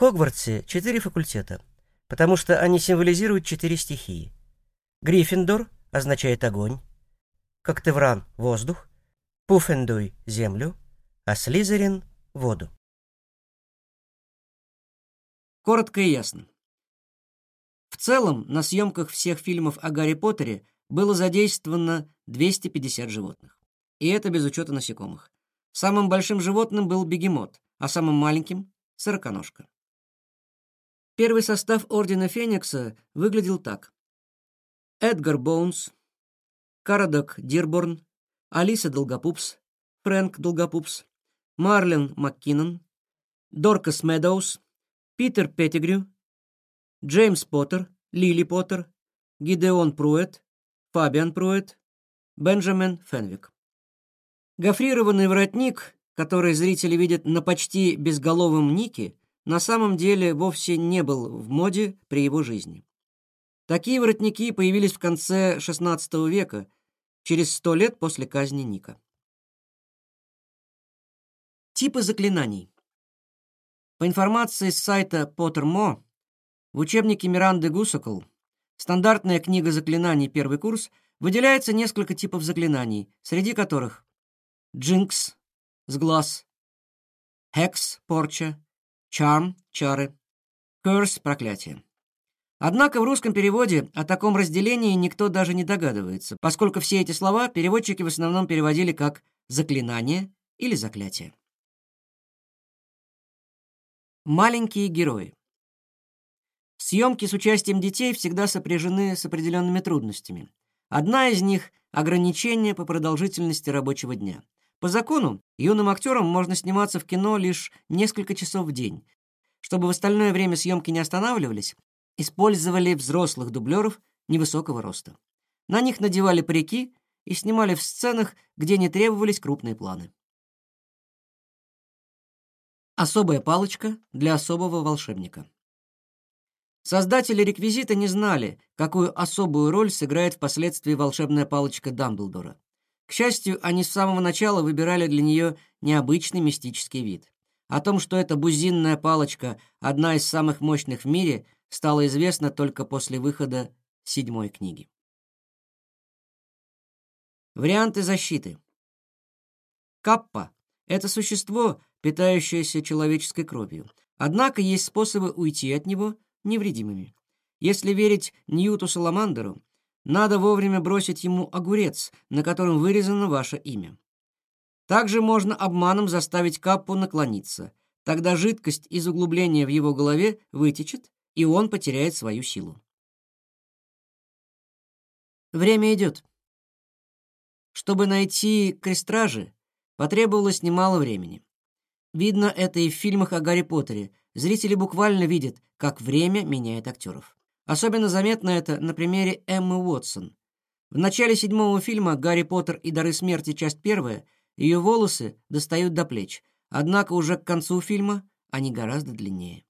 Хогвартсе четыре факультета, потому что они символизируют четыре стихии. Гриффиндор означает огонь, Коктевран — воздух, Пуффендуй — землю, а Слизерин — воду. Коротко и ясно. В целом, на съемках всех фильмов о Гарри Поттере было задействовано 250 животных. И это без учета насекомых. Самым большим животным был бегемот, а самым маленьким — сороконожка. Первый состав Ордена Феникса выглядел так. Эдгар Боунс, Карадок Дирборн, Алиса Долгопупс, Фрэнк Долгопупс, Марлен МакКиннон, Доркас Медоуз, Питер Петтигрю, Джеймс Поттер, Лили Поттер, Гидеон Пруэт, Фабиан Пруэт, Бенджамин Фенвик. Гофрированный воротник, который зрители видят на почти безголовом Нике, на самом деле вовсе не был в моде при его жизни. Такие воротники появились в конце XVI века, через сто лет после казни Ника. Типы заклинаний. По информации с сайта Pottermore, в учебнике Миранды Гусакл «Стандартная книга заклинаний. Первый курс» выделяется несколько типов заклинаний, среди которых джинкс — сглаз, хекс — порча, чарм — чары, curse — проклятие. Однако в русском переводе о таком разделении никто даже не догадывается, поскольку все эти слова переводчики в основном переводили как «заклинание» или «заклятие». Маленькие герои. Съемки с участием детей всегда сопряжены с определенными трудностями. Одна из них — ограничение по продолжительности рабочего дня. По закону, юным актерам можно сниматься в кино лишь несколько часов в день. Чтобы в остальное время съемки не останавливались, использовали взрослых дублеров невысокого роста. На них надевали парики и снимали в сценах, где не требовались крупные планы. Особая палочка для особого волшебника. Создатели реквизита не знали, какую особую роль сыграет впоследствии волшебная палочка Дамблдора. К счастью, они с самого начала выбирали для нее необычный мистический вид. О том, что эта бузинная палочка — одна из самых мощных в мире, стало известно только после выхода седьмой книги. Варианты защиты. Каппа — это существо, питающееся человеческой кровью. Однако есть способы уйти от него невредимыми. Если верить Ньюту Саламандеру, надо вовремя бросить ему огурец, на котором вырезано ваше имя. Также можно обманом заставить Каппу наклониться. Тогда жидкость из углубления в его голове вытечет, и он потеряет свою силу. Время идет. Чтобы найти крестражи, потребовалось немало времени. Видно это и в фильмах о Гарри Поттере. Зрители буквально видят, как время меняет актеров. Особенно заметно это на примере Эммы Уотсон. В начале седьмого фильма «Гарри Поттер и дары смерти. Часть первая» ее волосы достают до плеч, однако уже к концу фильма они гораздо длиннее.